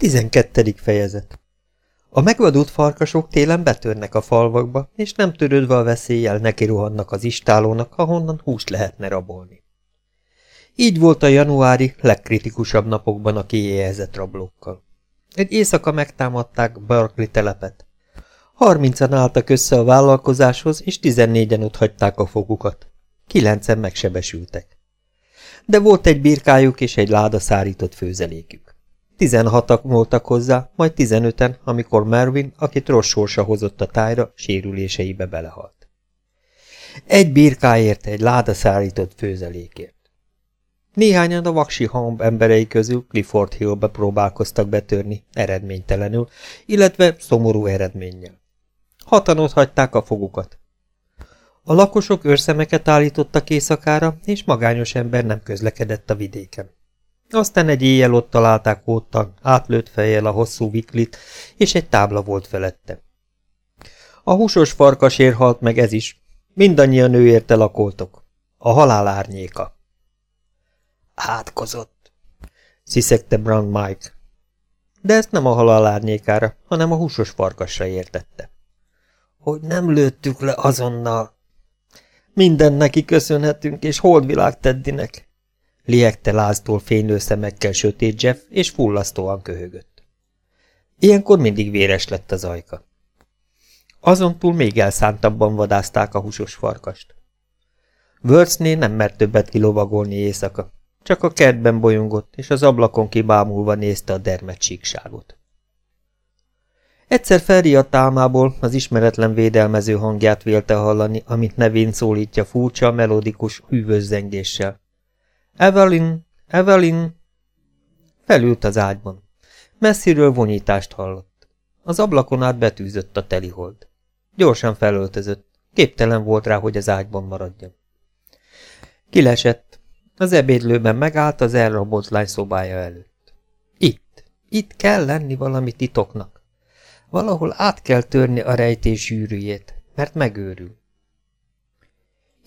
12. fejezet A megvadult farkasok télen betörnek a falvakba, és nem törődve a veszéllyel nekiruhannak az istálónak, ahonnan húst lehetne rabolni. Így volt a januári legkritikusabb napokban a kiéhezett rablókkal. Egy éjszaka megtámadták Berkeley telepet. Harmincan álltak össze a vállalkozáshoz, és tizennégyen ott hagyták a fogukat. Kilencen megsebesültek. De volt egy birkájuk és egy láda szárított főzelékük. Tizenhatak voltak hozzá, majd tizenöten, amikor Mervin, akit rossz sorsa hozott a tájra, sérüléseibe belehalt. Egy birkáért, egy láda szárított főzelékért. Néhányan a vaksi hamb emberei közül Clifford Hillbe próbálkoztak betörni, eredménytelenül, illetve szomorú eredménnyel. Hatan ott hagyták a fogukat. A lakosok őrszemeket állítottak éjszakára, és magányos ember nem közlekedett a vidéken. Aztán egy éjjel ott találták óttan, átlőtt fejjel a hosszú viklit, és egy tábla volt felette. A húsos farkasér halt meg ez is. Mindannyian ő érte lakoltok. A halál árnyéka. Átkozott, sziszegte Brown Mike. De ezt nem a halál árnyékára, hanem a húsos farkasra értette. Hogy nem lőttük le azonnal. Minden neki köszönhetünk, és holdvilág Teddinek. Liegte láztól fénylő szemekkel sötét Jeff, és fullasztóan köhögött. Ilyenkor mindig véres lett az ajka. Azon túl még elszántabban vadázták a húsos farkast. Wörthné nem mert többet kilovagolni éjszaka, csak a kertben bolyongott, és az ablakon kibámulva nézte a dermet síkságot. Egyszer felriadt álmából az ismeretlen védelmező hangját vélte hallani, amit nevén szólítja furcsa, melodikus, hűvös zengéssel. Evelyn, Evelyn! Felült az ágyban. Messziről vonyítást hallott. Az ablakon át betűzött a telihold. Gyorsan felöltözött. Képtelen volt rá, hogy az ágyban maradjon. Kilesett. Az ebédlőben megállt az elrabolt lány szobája előtt. Itt, itt kell lenni valami titoknak. Valahol át kell törni a rejtés zsűrűjét, mert megőrül.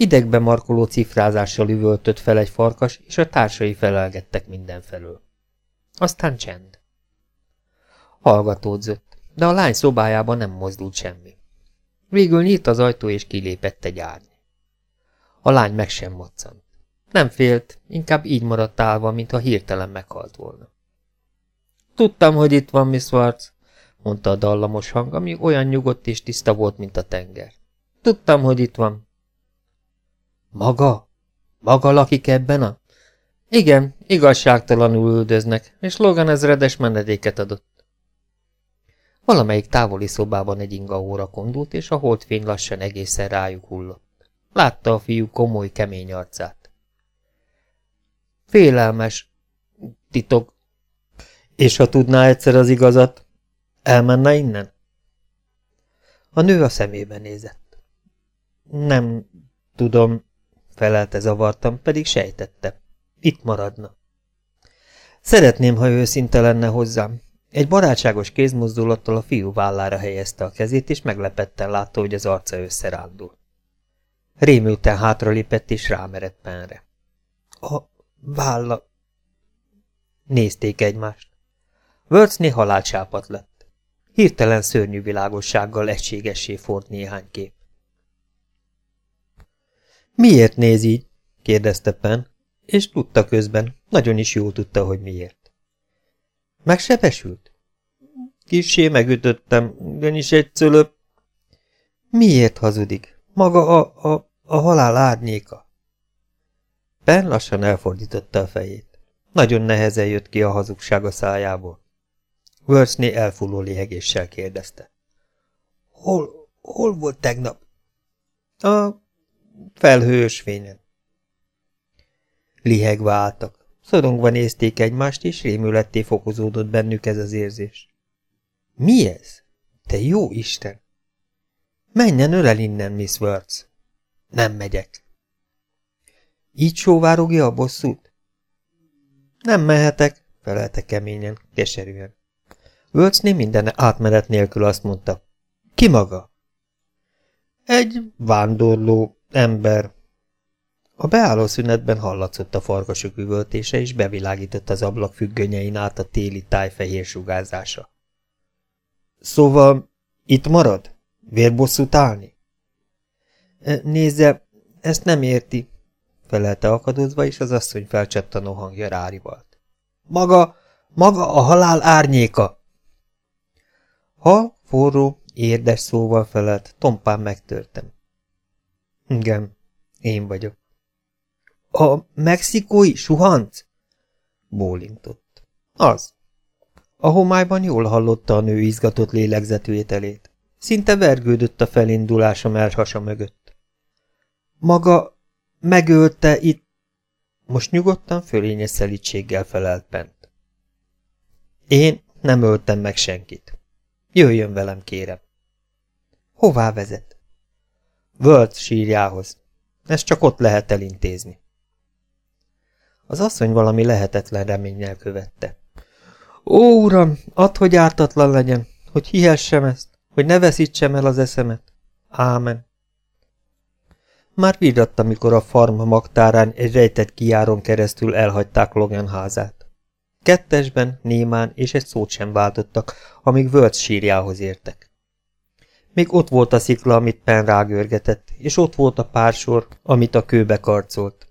Idegbe markoló cifrázással üvöltött fel egy farkas, és a társai felelgettek mindenfelől. Aztán csend. Hallgatódzott, de a lány szobájában nem mozdult semmi. Végül nyílt az ajtó, és kilépett egy árny. A lány meg sem moccant. Nem félt, inkább így maradt állva, mintha hirtelen meghalt volna. Tudtam, hogy itt van, Miss Warts, mondta a dallamos hang, ami olyan nyugodt és tiszta volt, mint a tenger. Tudtam, hogy itt van, maga? Maga lakik ebben a... Igen, igazságtalanul üldöznek, és Logan ezredes menedéket adott. Valamelyik távoli szobában egy inga óra kondult, és a holdfény lassan egészen rájuk hullott. Látta a fiú komoly, kemény arcát. Félelmes titok. És ha tudná egyszer az igazat, elmenne innen? A nő a szemébe nézett. Nem tudom, felelte zavartam, pedig sejtette. Itt maradna. Szeretném, ha őszinte lenne hozzám. Egy barátságos kézmozdulattal a fiú vállára helyezte a kezét, és meglepetten látta, hogy az arca összerándul. Rémülten hátralépett, és rámerett penre. A válla... Nézték egymást. Wörthné halálcsápat lett. Hirtelen szörnyű világossággal egységessé ford néhány kép. Miért néz így? kérdezte Pen, és tudta közben, nagyon is jól tudta, hogy miért. Megsebesült? Kissé megütöttem, is egy cölöp. Miért hazudik? Maga a, a, a halál árnyéka. Pen lassan elfordította a fejét. Nagyon nehezen jött ki a hazugság a szájából. Worsley elfulló léhegéssel kérdezte. Hol, hol volt tegnap? A felhős fényen. Lihegve álltak. Szorongva nézték egymást, és rémületté fokozódott bennük ez az érzés. Mi ez? Te jó Isten! Menjen ölel innen, Miss Words. Nem megyek. Így sóvárogja a bosszút? Nem mehetek, felelte keményen, keserűen. Wordsné minden átmenet nélkül azt mondta. Ki maga? Egy vándorló, ember. A beálló szünetben hallatszott a farkasok üvöltése, és bevilágított az ablak függönyein át a téli tájfehér sugárzása. Szóval itt marad? Vérbosszút állni? E, nézze, ezt nem érti, felelte akadozva, és az asszony felcsattanó hangja rárivalt. Maga, maga a halál árnyéka! Ha forró, érdes szóval felelt, tompán megtörtem. Igen, én vagyok. A mexikói suhanc? Bólintott. Az. A homályban jól hallotta a nő izgatott lélegzetvételét. Szinte vergődött a felindulása melhasa mögött. Maga megölte itt... Most nyugodtan fölényes szelítséggel felelt bent. Én nem öltem meg senkit. Jöjjön velem, kérem. Hová vezet? World sírjához. Ezt csak ott lehet elintézni. Az asszony valami lehetetlen reménnyel követte. Ó, uram, add, hogy ártatlan legyen, hogy hihessem ezt, hogy ne veszítsem el az eszemet. Ámen. Már vidatt, amikor a farm magtárán egy rejtett kiáron keresztül elhagyták Logan házát. Kettesben, némán és egy szót sem váltottak, amíg Wörth sírjához értek. Még ott volt a szikla, amit Penn rágörgetett, és ott volt a pársor, amit a kőbe karcolt.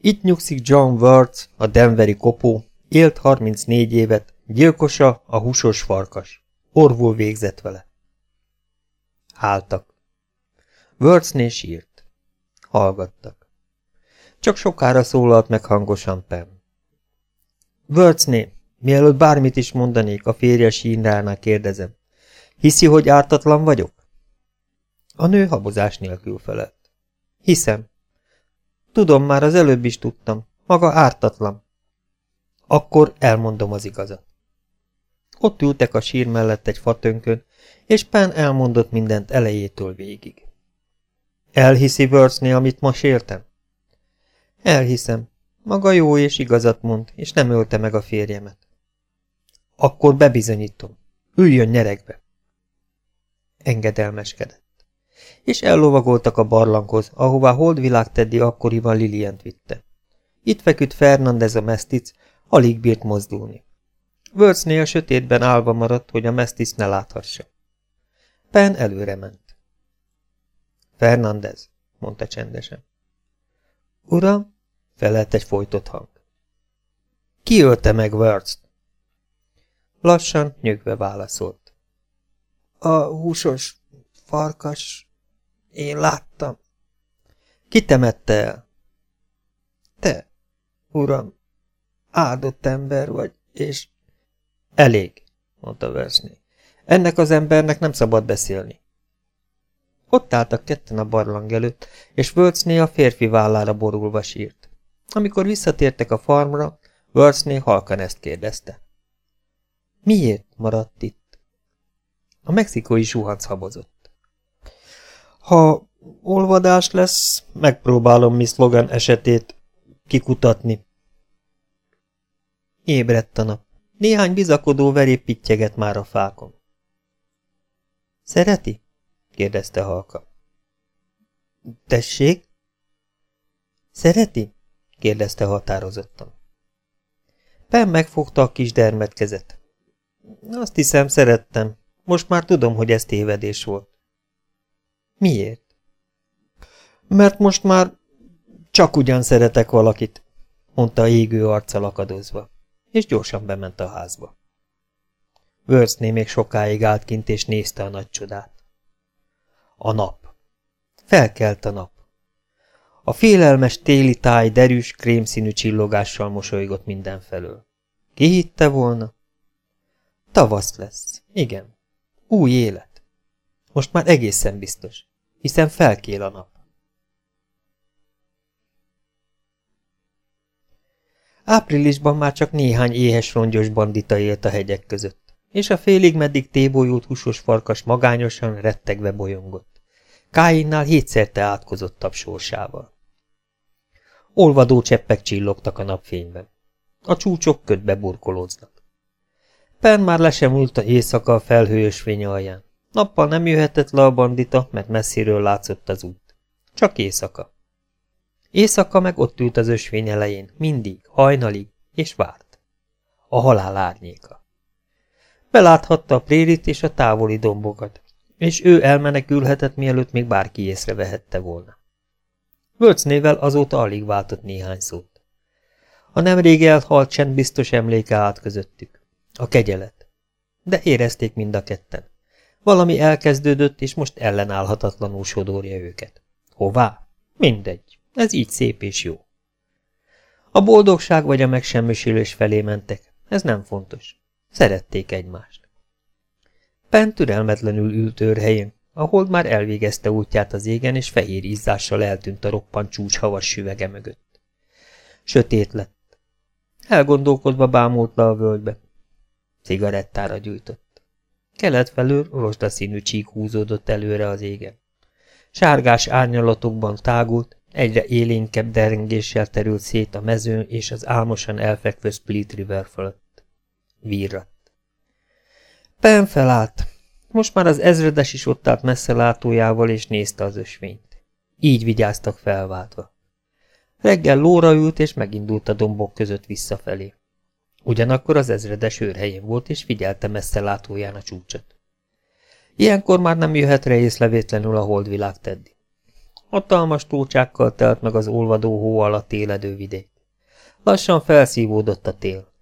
Itt nyugszik John Wörth, a denveri kopó, élt 34 évet, gyilkosa a húsos farkas. Orvul végzett vele. Háltak. Wörthnél sírt. Hallgattak. Csak sokára szólalt meg hangosan Pem. Wörthné, mielőtt bármit is mondanék, a férje sínránál kérdezem. Hiszi, hogy ártatlan vagyok? A nő habozás nélkül felett. Hiszem. Tudom, már az előbb is tudtam. Maga ártatlan. Akkor elmondom az igazat. Ott ültek a sír mellett egy fatönkön, és Pán elmondott mindent elejétől végig. Elhiszi Wordsnél, amit ma sértem? Elhiszem. Maga jó és igazat mond, és nem ölte meg a férjemet. Akkor bebizonyítom. Üljön nyeregbe. Engedelmeskedett. És ellovagoltak a barlanghoz, ahová Holdvilág Teddy akkoriban Lilient vitte. Itt feküdt Fernandez a mesztic, alig bírt mozdulni. Wordsnél sötétben állva maradt, hogy a mesztic ne láthassa. Pen előre ment. Fernandez, mondta csendesen. Uram, felelt egy folytott hang. Ki ölte meg Words? Lassan, nyögve válaszolt. A húsos farkas, én láttam. Ki temette el? Te, uram, áldott ember vagy, és... Elég, mondta Versney. Ennek az embernek nem szabad beszélni. Ott álltak ketten a barlang előtt, és Wörthsné a férfi vállára borulva sírt. Amikor visszatértek a farmra, Wörthsné halkan ezt kérdezte. Miért maradt itt? A mexikói suhanc habozott. Ha olvadás lesz, megpróbálom Miss Logan esetét kikutatni. Ébredt a nap. Néhány bizakodó verép pittyeget már a fákon. Szereti? kérdezte halka. Tessék? Szereti? kérdezte határozottan. Pen megfogta a kis dermetkezet. Azt hiszem, szerettem. Most már tudom, hogy ez tévedés volt. Miért? Mert most már csak ugyan szeretek valakit, mondta a égő arccal akadozva, és gyorsan bement a házba. Wörszné még sokáig állt kint, és nézte a nagy csodát. A nap. Felkelt a nap. A félelmes téli táj derűs, krémszínű csillogással mosolygott mindenfelől. Ki hitte volna? Tavasz lesz. Igen. Új élet. Most már egészen biztos, hiszen felkél a nap. Áprilisban már csak néhány éhes rongyos bandita élt a hegyek között, és a félig meddig tébolyult húsos farkas magányosan, rettegve bolyongott. Káinnál hétszerte átkozottabb sorsával. Olvadó cseppek csillogtak a napfényben. A csúcsok ködbe burkolóznak. Pen már le sem ült a éjszaka a felhős fény alján. Nappal nem jöhetett le a bandita, mert messziről látszott az út. Csak éjszaka. Éjszaka meg ott ült az ösvény elején, mindig, hajnalig, és várt. A halál árnyéka. Beláthatta a prérit és a távoli dombokat, és ő elmenekülhetett, mielőtt még bárki észrevehette volna. Völcnével azóta alig váltott néhány szót. A nemrég elhalt csend biztos emléke állt közöttük. A kegyelet. De érezték mind a ketten. Valami elkezdődött, és most ellenállhatatlanul sodorja őket. Hová? Mindegy. Ez így szép és jó. A boldogság vagy a megsemmisülés felé mentek. Ez nem fontos. Szerették egymást. Pen türelmetlenül ült őrhelyén, a hold már elvégezte útját az égen, és fehér izzással eltűnt a roppant csúcs havas süvege mögött. Sötét lett. Elgondolkodva bámult le a völgybe. Cigarettára gyújtott. Kelet felől rozsdaszínű csík húzódott előre az égen. Sárgás árnyalatokban tágult, egyre élénkebb derengéssel terült szét a mezőn és az álmosan elfekvő Split River fölött. Virrat. Pen felállt. Most már az ezredes is ott állt messze látójával, és nézte az ösvényt. Így vigyáztak felváltva. Reggel lóra ült, és megindult a dombok között visszafelé. Ugyanakkor az ezredes őrhelyén volt, és figyelte messze látóján a csúcsot. Ilyenkor már nem jöhet észlevétlenül a holdvilág teddi. Hatalmas tócsákkal telt meg az olvadó hó alatt éledő vidék. Lassan felszívódott a tél.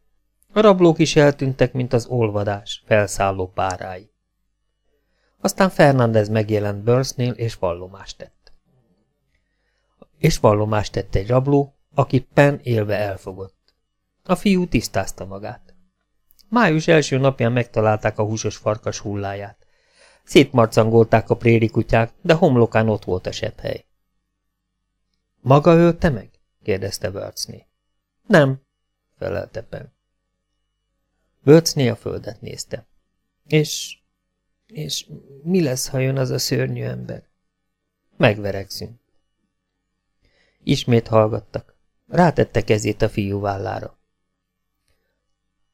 A rablók is eltűntek, mint az olvadás, felszálló párái. Aztán Fernández megjelent Burnsnél, és vallomást tett. És vallomást tett egy rabló, aki Pen élve elfogott. A fiú tisztázta magát. Május első napján megtalálták a húsos farkas hulláját. Szétmarcangolták a prérikutyák, de homlokán ott volt a sepphely. Maga ölte meg? kérdezte Burnsné. Nem, felelte Pen. Bölcné a földet nézte. És... és mi lesz, ha jön az a szörnyű ember? Megveregszünk. Ismét hallgattak. Rátette kezét a fiú vállára.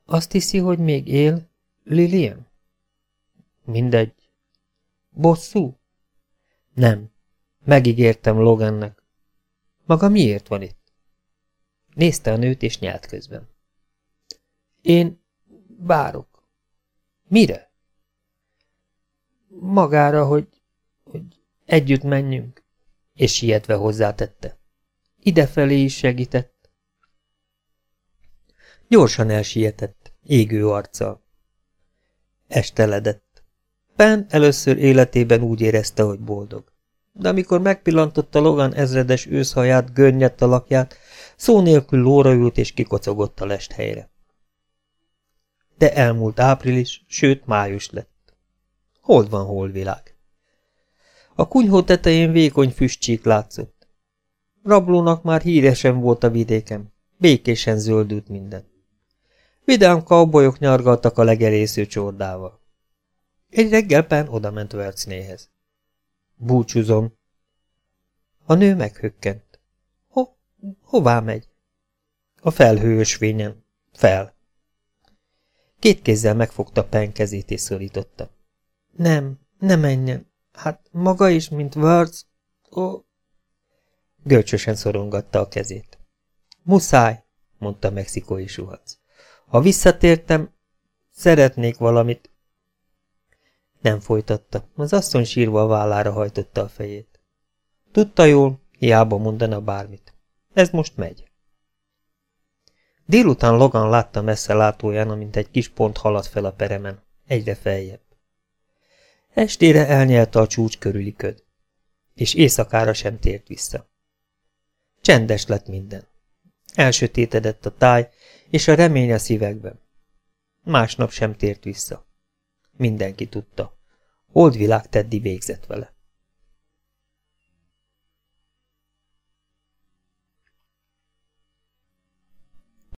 Azt hiszi, hogy még él, Lilian? Mindegy. Bosszú? Nem. Megígértem Logannek. Maga miért van itt? Nézte a nőt, és nyelt közben. Én Várok. Mire? Magára, hogy, hogy együtt menjünk. És sietve hozzátette. Idefelé is segített. Gyorsan elsietett, égő arccal. Esteledett. Pen először életében úgy érezte, hogy boldog. De amikor megpillantotta Logan ezredes őszhaját, görnyett alakját, szó nélkül lóra ült és kikocogott a lest helyre de elmúlt április, sőt május lett. Hold van hol világ? A kunyhó tetején vékony füstcsík látszott. Rablónak már híresen volt a vidéken, békésen zöldült minden. Vidám kaubolyok nyargaltak a legerésző csordával. Egy reggel Pen odament Vercnéhez. Búcsúzom. A nő meghökkent. Ho, hová megy? A felhőösvényen. Fel. Két kézzel megfogta Pen kezét és szorította. Nem, ne menjen. Hát maga is, mint Words. Ó. Görcsösen szorongatta a kezét. Muszáj, mondta mexikói suhac. Ha visszatértem, szeretnék valamit. Nem folytatta. Az asszony sírva a vállára hajtotta a fejét. Tudta jól, hiába mondana bármit. Ez most megy. Délután Logan látta messze látóján, amint egy kis pont haladt fel a peremen, egyre feljebb. Estére elnyelte a csúcs körüli köd, és éjszakára sem tért vissza. Csendes lett minden. Elsötétedett a táj, és a remény a szívekben. Másnap sem tért vissza. Mindenki tudta. Oldvilág Teddy végzett vele.